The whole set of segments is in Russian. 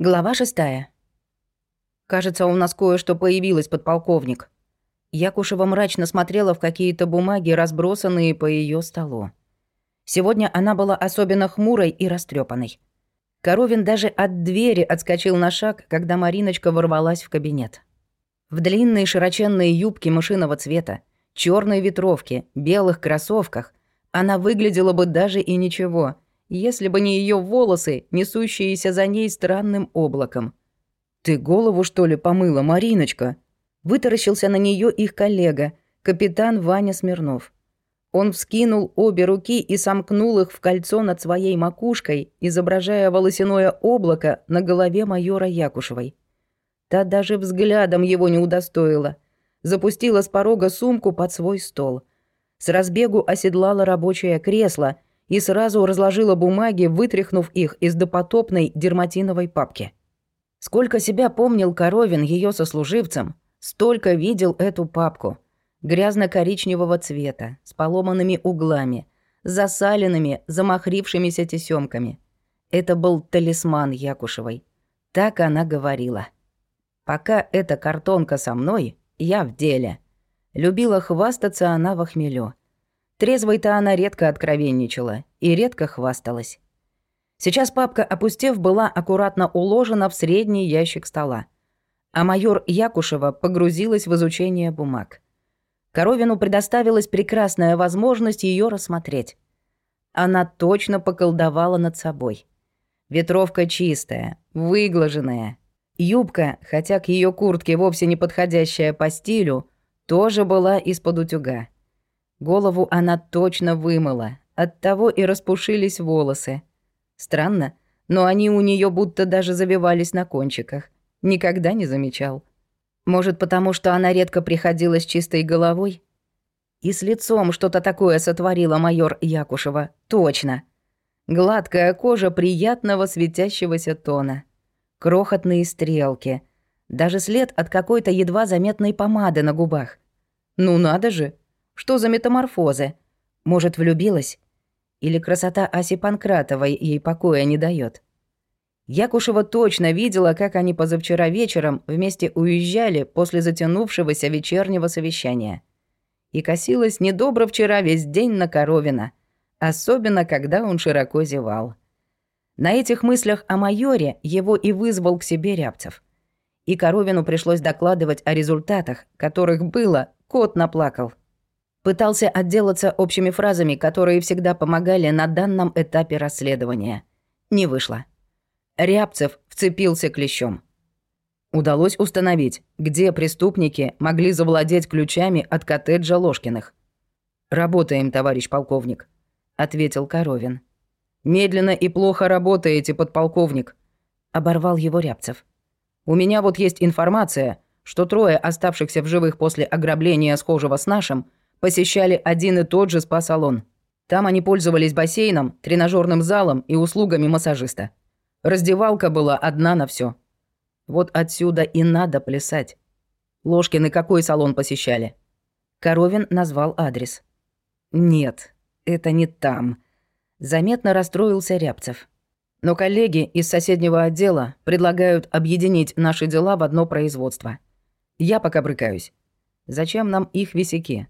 Глава шестая. «Кажется, у нас кое-что появилось, подполковник». Якушева мрачно смотрела в какие-то бумаги, разбросанные по ее столу. Сегодня она была особенно хмурой и растрепанной. Коровин даже от двери отскочил на шаг, когда Мариночка ворвалась в кабинет. В длинной широченной юбке мышиного цвета, черной ветровке, белых кроссовках она выглядела бы даже и ничего — если бы не ее волосы, несущиеся за ней странным облаком. «Ты голову, что ли, помыла, Мариночка?» Вытаращился на нее их коллега, капитан Ваня Смирнов. Он вскинул обе руки и сомкнул их в кольцо над своей макушкой, изображая волосяное облако на голове майора Якушевой. Та даже взглядом его не удостоила. Запустила с порога сумку под свой стол. С разбегу оседлала рабочее кресло — и сразу разложила бумаги, вытряхнув их из допотопной дерматиновой папки. Сколько себя помнил Коровин ее сослуживцем, столько видел эту папку. Грязно-коричневого цвета, с поломанными углами, засаленными, замахрившимися тесемками. Это был талисман Якушевой. Так она говорила. «Пока эта картонка со мной, я в деле». Любила хвастаться она в охмелю. Трезвой-то она редко откровенничала и редко хвасталась. Сейчас папка, опустев, была аккуратно уложена в средний ящик стола. А майор Якушева погрузилась в изучение бумаг. Коровину предоставилась прекрасная возможность ее рассмотреть. Она точно поколдовала над собой. Ветровка чистая, выглаженная. Юбка, хотя к ее куртке вовсе не подходящая по стилю, тоже была из-под утюга. Голову она точно вымыла, оттого и распушились волосы. Странно, но они у нее будто даже завивались на кончиках. Никогда не замечал. Может, потому что она редко приходила с чистой головой? И с лицом что-то такое сотворила майор Якушева. Точно. Гладкая кожа приятного светящегося тона. Крохотные стрелки. Даже след от какой-то едва заметной помады на губах. Ну надо же, что за метаморфозы? Может, влюбилась? Или красота Аси Панкратовой ей покоя не дает? Якушева точно видела, как они позавчера вечером вместе уезжали после затянувшегося вечернего совещания. И косилась недобро вчера весь день на Коровина, особенно когда он широко зевал. На этих мыслях о майоре его и вызвал к себе Рябцев. И Коровину пришлось докладывать о результатах, которых было, кот наплакал. Пытался отделаться общими фразами, которые всегда помогали на данном этапе расследования. Не вышло. Рябцев вцепился клещом. Удалось установить, где преступники могли завладеть ключами от коттеджа Ложкиных. «Работаем, товарищ полковник», — ответил Коровин. «Медленно и плохо работаете, подполковник», — оборвал его Рябцев. «У меня вот есть информация, что трое оставшихся в живых после ограбления схожего с нашим — посещали один и тот же спа-салон. Там они пользовались бассейном, тренажерным залом и услугами массажиста. Раздевалка была одна на все. Вот отсюда и надо плясать. Ложкины какой салон посещали? Коровин назвал адрес. Нет, это не там. Заметно расстроился Рябцев. Но коллеги из соседнего отдела предлагают объединить наши дела в одно производство. Я пока брыкаюсь. Зачем нам их висяки?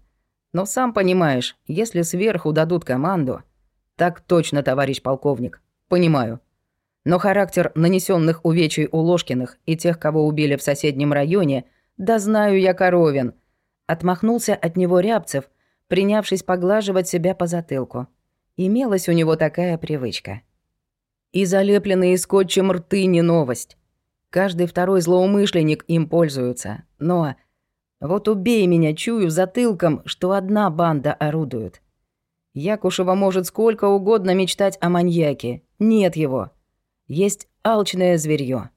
Но сам понимаешь, если сверху дадут команду... Так точно, товарищ полковник. Понимаю. Но характер нанесенных увечий у Ложкиных и тех, кого убили в соседнем районе, да знаю я коровин. Отмахнулся от него Рябцев, принявшись поглаживать себя по затылку. Имелась у него такая привычка. И залепленные скотчем рты не новость. Каждый второй злоумышленник им пользуется. Но вот убей меня, чую затылком, что одна банда орудует. Якушева может сколько угодно мечтать о маньяке. Нет его. Есть алчное зверье.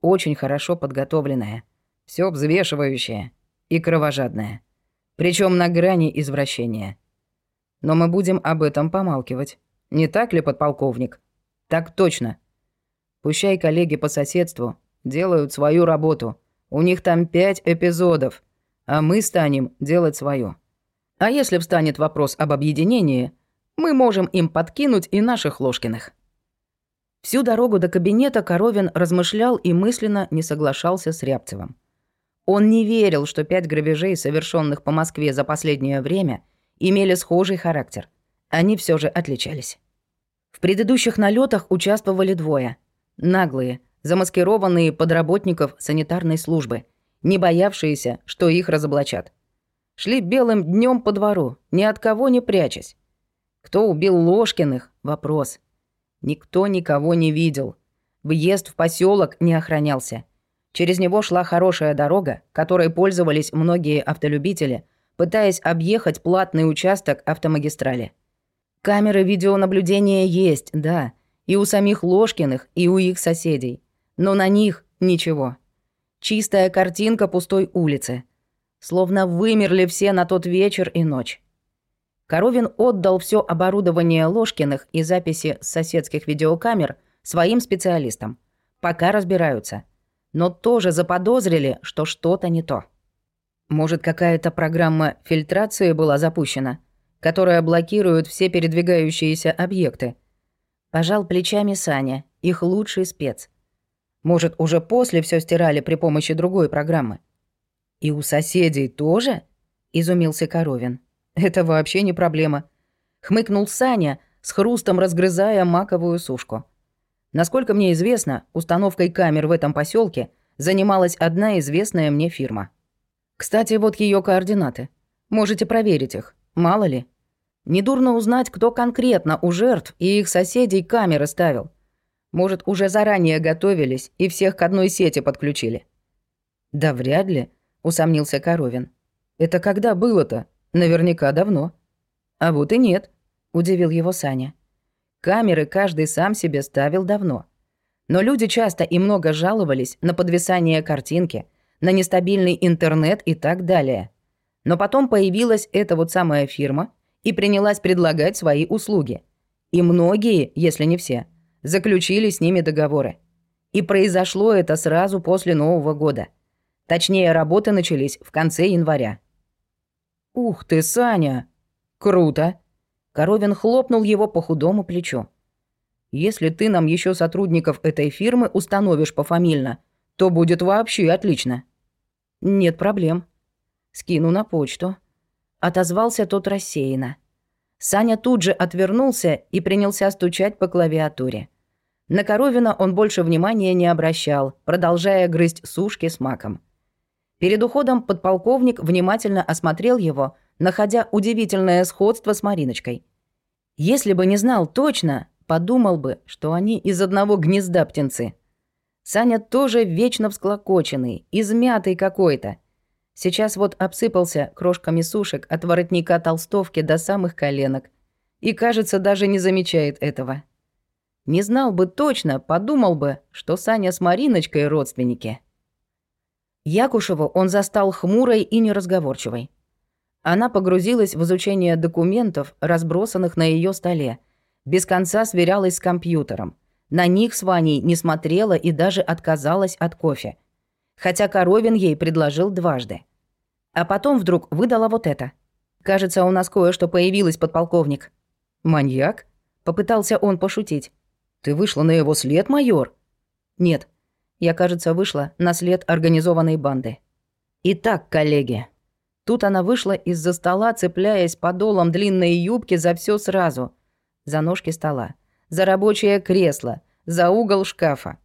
Очень хорошо подготовленное. все взвешивающее и кровожадное. Причем на грани извращения. Но мы будем об этом помалкивать. Не так ли, подполковник? Так точно. Пущай коллеги по соседству делают свою работу. У них там пять эпизодов а мы станем делать свое. А если встанет вопрос об объединении, мы можем им подкинуть и наших Ложкиных. Всю дорогу до кабинета Коровин размышлял и мысленно не соглашался с Рябцевым. Он не верил, что пять грабежей, совершенных по Москве за последнее время, имели схожий характер. Они все же отличались. В предыдущих налетах участвовали двое. Наглые, замаскированные под работников санитарной службы, не боявшиеся, что их разоблачат. Шли белым днем по двору, ни от кого не прячась. Кто убил Ложкиных? Вопрос. Никто никого не видел. Въезд в поселок не охранялся. Через него шла хорошая дорога, которой пользовались многие автолюбители, пытаясь объехать платный участок автомагистрали. Камеры видеонаблюдения есть, да, и у самих Ложкиных, и у их соседей. Но на них ничего. Чистая картинка пустой улицы. Словно вымерли все на тот вечер и ночь. Коровин отдал все оборудование Ложкиных и записи с соседских видеокамер своим специалистам. Пока разбираются. Но тоже заподозрили, что что-то не то. Может, какая-то программа фильтрации была запущена, которая блокирует все передвигающиеся объекты. Пожал плечами Саня, их лучший спец. Может, уже после все стирали при помощи другой программы. «И у соседей тоже?» – изумился Коровин. «Это вообще не проблема», – хмыкнул Саня, с хрустом разгрызая маковую сушку. Насколько мне известно, установкой камер в этом поселке занималась одна известная мне фирма. Кстати, вот ее координаты. Можете проверить их, мало ли. Недурно узнать, кто конкретно у жертв и их соседей камеры ставил. Может, уже заранее готовились и всех к одной сети подключили?» «Да вряд ли», — усомнился Коровин. «Это когда было-то? Наверняка давно». «А вот и нет», — удивил его Саня. «Камеры каждый сам себе ставил давно. Но люди часто и много жаловались на подвисание картинки, на нестабильный интернет и так далее. Но потом появилась эта вот самая фирма и принялась предлагать свои услуги. И многие, если не все, заключили с ними договоры. И произошло это сразу после Нового года. Точнее, работы начались в конце января. «Ух ты, Саня! Круто!» Коровин хлопнул его по худому плечу. «Если ты нам еще сотрудников этой фирмы установишь пофамильно, то будет вообще отлично». «Нет проблем. Скину на почту». Отозвался тот рассеянно. Саня тут же отвернулся и принялся стучать по клавиатуре. На Коровина он больше внимания не обращал, продолжая грызть сушки с маком. Перед уходом подполковник внимательно осмотрел его, находя удивительное сходство с Мариночкой. Если бы не знал точно, подумал бы, что они из одного гнезда птенцы. Саня тоже вечно всклокоченный, измятый какой-то. Сейчас вот обсыпался крошками сушек от воротника толстовки до самых коленок. И, кажется, даже не замечает этого. Не знал бы точно, подумал бы, что Саня с Мариночкой родственники. Якушеву он застал хмурой и неразговорчивой. Она погрузилась в изучение документов, разбросанных на ее столе. Без конца сверялась с компьютером. На них с Ваней не смотрела и даже отказалась от кофе. Хотя Коровин ей предложил дважды. А потом вдруг выдала вот это. «Кажется, у нас кое-что появилось, подполковник». «Маньяк?» — попытался он пошутить. «Ты вышла на его след, майор?» «Нет. Я, кажется, вышла на след организованной банды». «Итак, коллеги». Тут она вышла из-за стола, цепляясь подолом длинной юбки за все сразу. За ножки стола, за рабочее кресло, за угол шкафа.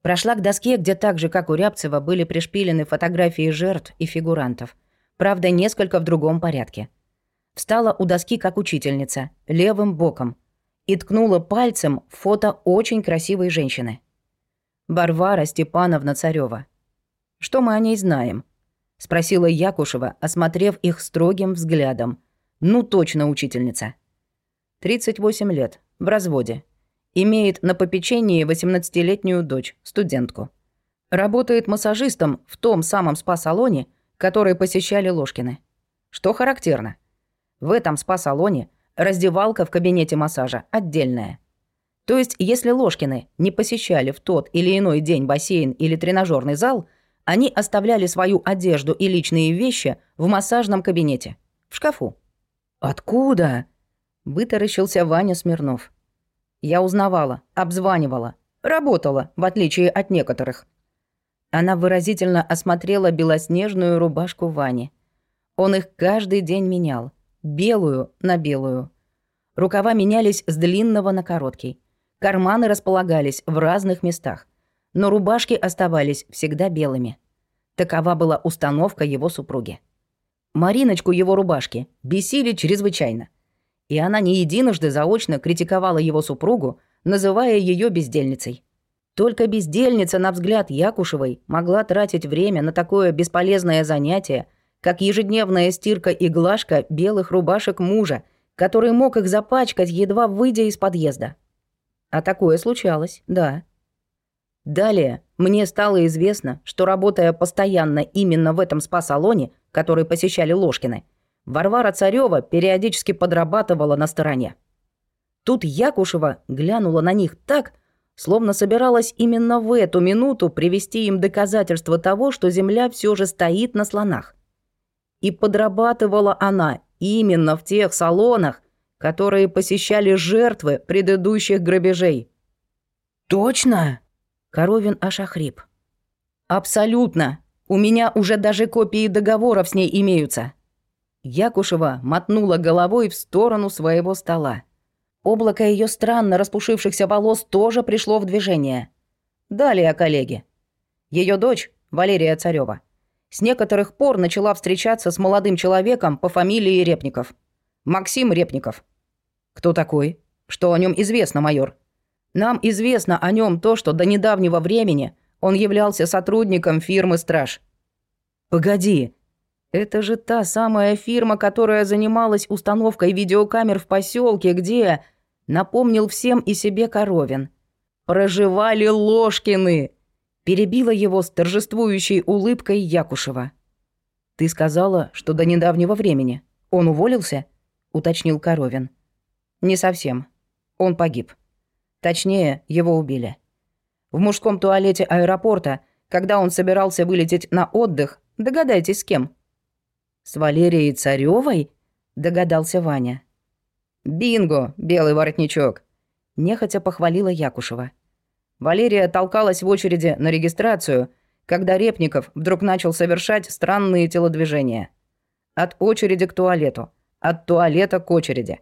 Прошла к доске, где так же, как у Рябцева, были пришпилены фотографии жертв и фигурантов. Правда, несколько в другом порядке. Встала у доски как учительница, левым боком – и ткнула пальцем фото очень красивой женщины. Барвара Степановна Царева. «Что мы о ней знаем?» — спросила Якушева, осмотрев их строгим взглядом. «Ну точно учительница». 38 лет, в разводе. Имеет на попечении 18-летнюю дочь, студентку. Работает массажистом в том самом спа-салоне, который посещали Ложкины. Что характерно. В этом спа-салоне Раздевалка в кабинете массажа отдельная. То есть, если Ложкины не посещали в тот или иной день бассейн или тренажерный зал, они оставляли свою одежду и личные вещи в массажном кабинете, в шкафу. «Откуда?» – вытаращился Ваня Смирнов. Я узнавала, обзванивала, работала, в отличие от некоторых. Она выразительно осмотрела белоснежную рубашку Вани. Он их каждый день менял. Белую на белую. Рукава менялись с длинного на короткий. Карманы располагались в разных местах. Но рубашки оставались всегда белыми. Такова была установка его супруги. Мариночку его рубашки бесили чрезвычайно. И она не единожды заочно критиковала его супругу, называя ее бездельницей. Только бездельница, на взгляд Якушевой, могла тратить время на такое бесполезное занятие, как ежедневная стирка и глажка белых рубашек мужа, который мог их запачкать, едва выйдя из подъезда. А такое случалось, да. Далее мне стало известно, что работая постоянно именно в этом спа-салоне, который посещали Ложкины, Варвара Царева периодически подрабатывала на стороне. Тут Якушева глянула на них так, словно собиралась именно в эту минуту привести им доказательство того, что земля все же стоит на слонах. И подрабатывала она именно в тех салонах, которые посещали жертвы предыдущих грабежей. «Точно?» – Коровин аж охрип. «Абсолютно. У меня уже даже копии договоров с ней имеются». Якушева мотнула головой в сторону своего стола. Облако ее странно распушившихся волос тоже пришло в движение. Далее, коллеги. Ее дочь, Валерия Царева, с некоторых пор начала встречаться с молодым человеком по фамилии Репников. Максим Репников. Кто такой? Что о нем известно, майор? Нам известно о нем то, что до недавнего времени он являлся сотрудником фирмы «Страж». Погоди. Это же та самая фирма, которая занималась установкой видеокамер в поселке, где напомнил всем и себе Коровин. «Проживали Ложкины!» Перебила его с торжествующей улыбкой Якушева. «Ты сказала, что до недавнего времени. Он уволился?» — уточнил Коровин. «Не совсем. Он погиб. Точнее, его убили. В мужском туалете аэропорта, когда он собирался вылететь на отдых, догадайтесь, с кем?» «С Валерией Царевой? догадался Ваня. «Бинго, белый воротничок!» – нехотя похвалила Якушева. Валерия толкалась в очереди на регистрацию, когда Репников вдруг начал совершать странные телодвижения. От очереди к туалету, от туалета к очереди.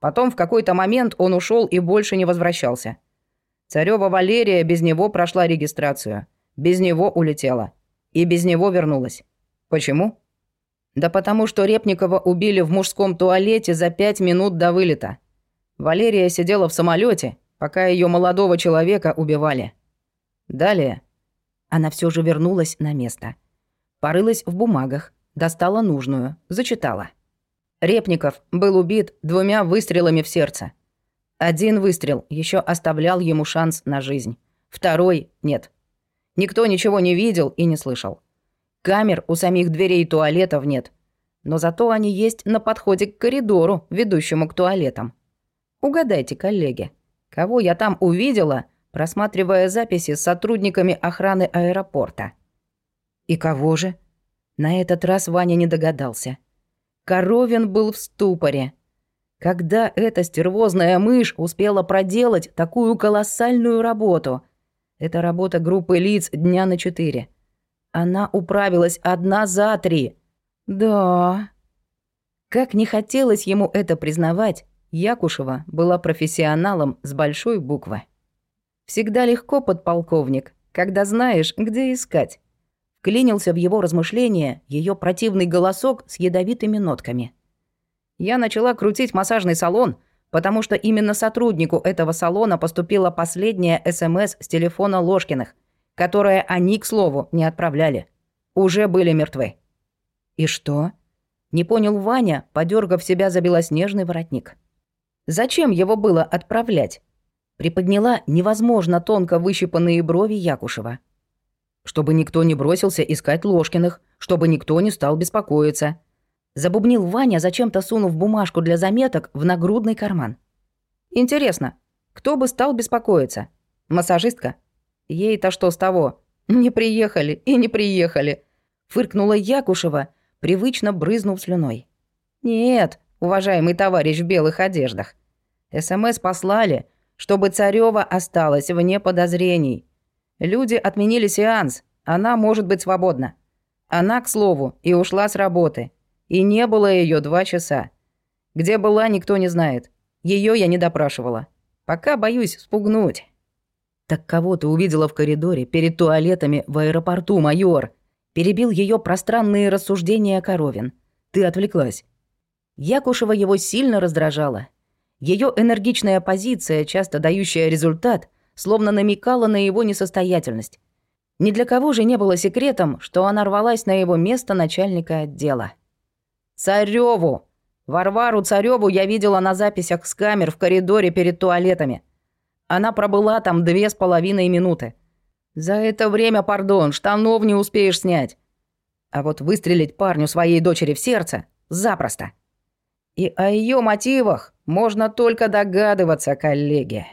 Потом в какой-то момент он ушел и больше не возвращался. Царева Валерия без него прошла регистрацию, без него улетела и без него вернулась. Почему? Да потому что Репникова убили в мужском туалете за пять минут до вылета. Валерия сидела в самолете, пока ее молодого человека убивали. Далее она все же вернулась на место. Порылась в бумагах, достала нужную, зачитала. Репников был убит двумя выстрелами в сердце. Один выстрел еще оставлял ему шанс на жизнь. Второй — нет. Никто ничего не видел и не слышал. Камер у самих дверей туалетов нет. Но зато они есть на подходе к коридору, ведущему к туалетам. Угадайте, коллеги, кого я там увидела, просматривая записи с сотрудниками охраны аэропорта? И кого же? На этот раз Ваня не догадался. Коровин был в ступоре. Когда эта стервозная мышь успела проделать такую колоссальную работу? Это работа группы лиц дня на четыре. Она управилась одна за три. Да. Как не хотелось ему это признавать, Якушева была профессионалом с большой буквы. Всегда легко, подполковник, когда знаешь, где искать. Вклинился в его размышления ее противный голосок с ядовитыми нотками. Я начала крутить массажный салон, потому что именно сотруднику этого салона поступила последняя СМС с телефона Ложкиных – которое они, к слову, не отправляли. Уже были мертвы. И что? Не понял Ваня, подергав себя за белоснежный воротник. Зачем его было отправлять? Приподняла невозможно тонко выщипанные брови Якушева. Чтобы никто не бросился искать Ложкиных, чтобы никто не стал беспокоиться. Забубнил Ваня, зачем-то сунув бумажку для заметок в нагрудный карман. Интересно, кто бы стал беспокоиться? Массажистка? Ей-то что с того? Не приехали и не приехали. Фыркнула Якушева, привычно брызнув слюной. Нет, уважаемый товарищ в белых одеждах. СМС послали, чтобы Царева осталась вне подозрений. Люди отменили сеанс, она может быть свободна. Она, к слову, и ушла с работы. И не было ее два часа. Где была, никто не знает. Ее я не допрашивала. Пока боюсь спугнуть. Так кого ты увидела в коридоре перед туалетами в аэропорту, майор? Перебил ее пространные рассуждения Коровин. Ты отвлеклась. Якушева его сильно раздражала. Ее энергичная позиция, часто дающая результат, словно намекала на его несостоятельность. Ни для кого же не было секретом, что она рвалась на его место начальника отдела. «Царёву! Варвару Царёву я видела на записях с камер в коридоре перед туалетами. Она пробыла там две с половиной минуты. За это время, пардон, штанов не успеешь снять. А вот выстрелить парню своей дочери в сердце – запросто. И о ее мотивах можно только догадываться, коллеги.